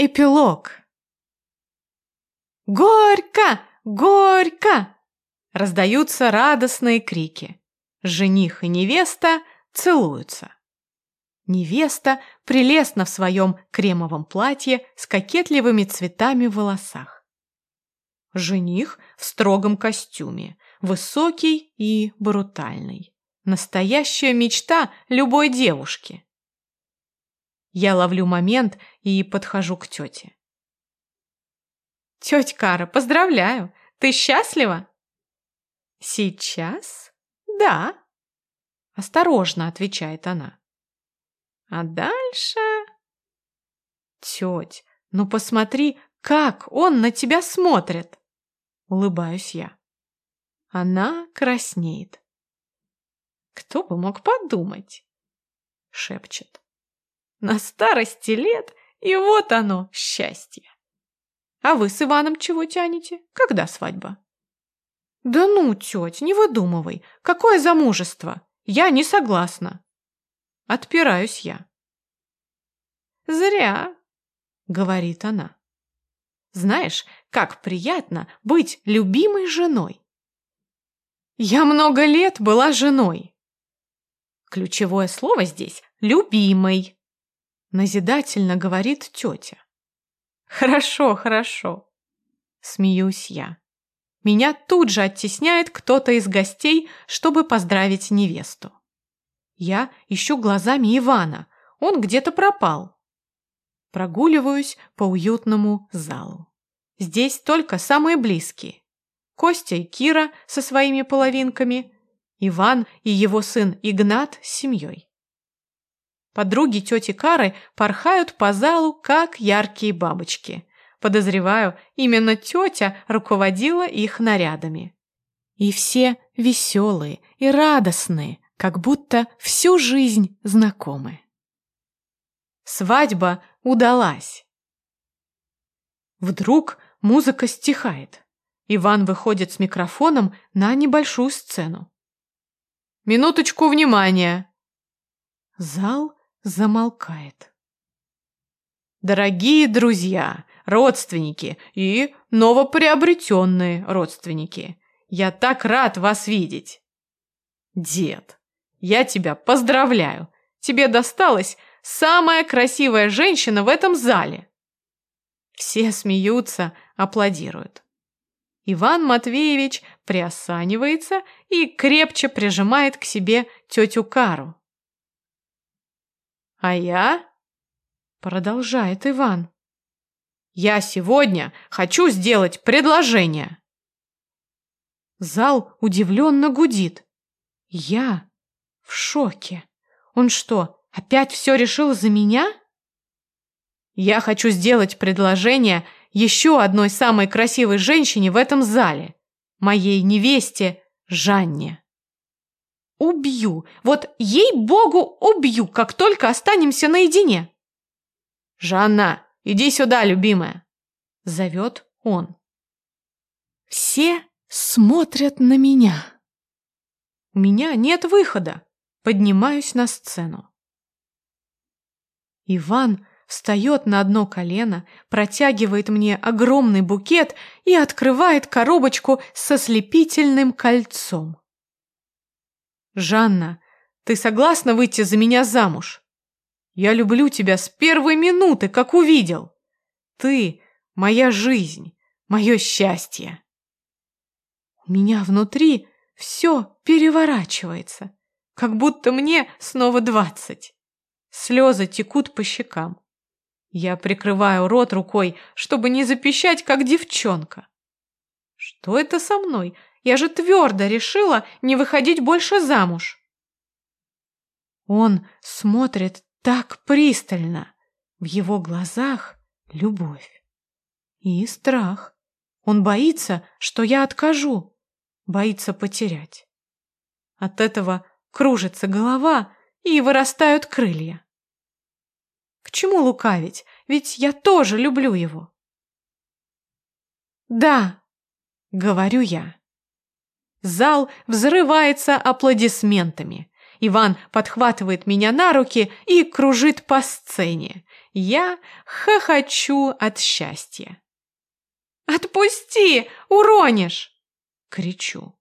Эпилог. «Горько! Горько!» Раздаются радостные крики. Жених и невеста целуются. Невеста прелестна в своем кремовом платье с кокетливыми цветами в волосах. Жених в строгом костюме, высокий и брутальный. Настоящая мечта любой девушки. Я ловлю момент и подхожу к тете. «Тетя Кара, поздравляю! Ты счастлива?» «Сейчас? Да!» Осторожно, отвечает она. А дальше... Теть, ну посмотри, как он на тебя смотрит! Улыбаюсь я. Она краснеет. Кто бы мог подумать? Шепчет. На старости лет, и вот оно, счастье. А вы с Иваном чего тянете? Когда свадьба? Да ну, тетя, не выдумывай. Какое замужество? Я не согласна. Отпираюсь я. Зря, говорит она. Знаешь, как приятно быть любимой женой. Я много лет была женой. Ключевое слово здесь «любимой». Назидательно говорит тетя. Хорошо, хорошо. Смеюсь я. Меня тут же оттесняет кто-то из гостей, чтобы поздравить невесту. Я ищу глазами Ивана. Он где-то пропал. Прогуливаюсь по уютному залу. Здесь только самые близкие. Костя и Кира со своими половинками, Иван и его сын Игнат с семьей. Подруги тети Кары порхают по залу, как яркие бабочки. Подозреваю, именно тетя руководила их нарядами. И все веселые и радостные, как будто всю жизнь знакомы. Свадьба удалась. Вдруг музыка стихает. Иван выходит с микрофоном на небольшую сцену. «Минуточку внимания!» Зал замолкает. Дорогие друзья, родственники и новоприобретенные родственники, я так рад вас видеть. Дед, я тебя поздравляю. Тебе досталась самая красивая женщина в этом зале. Все смеются, аплодируют. Иван Матвеевич приосанивается и крепче прижимает к себе тетю Кару. А я? Продолжает Иван. Я сегодня хочу сделать предложение. Зал удивленно гудит. Я в шоке. Он что, опять все решил за меня? Я хочу сделать предложение еще одной самой красивой женщине в этом зале. Моей невесте Жанне. Убью. Вот ей-богу убью, как только останемся наедине. Жанна, иди сюда, любимая. Зовет он. Все смотрят на меня. У меня нет выхода. Поднимаюсь на сцену. Иван встает на одно колено, протягивает мне огромный букет и открывает коробочку со слепительным кольцом. «Жанна, ты согласна выйти за меня замуж? Я люблю тебя с первой минуты, как увидел. Ты — моя жизнь, мое счастье». У меня внутри все переворачивается, как будто мне снова двадцать. Слезы текут по щекам. Я прикрываю рот рукой, чтобы не запищать, как девчонка. Что это со мной? Я же твердо решила не выходить больше замуж. Он смотрит так пристально. В его глазах любовь и страх. Он боится, что я откажу, боится потерять. От этого кружится голова и вырастают крылья. К чему лукавить? Ведь я тоже люблю его. Да, говорю я. Зал взрывается аплодисментами. Иван подхватывает меня на руки и кружит по сцене. я хохочу от счастья. «Отпусти! Уронишь!» — кричу.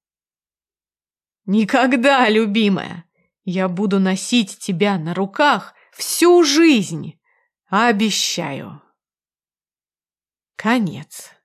«Никогда, любимая! Я буду носить тебя на руках всю жизнь! Обещаю!» Конец.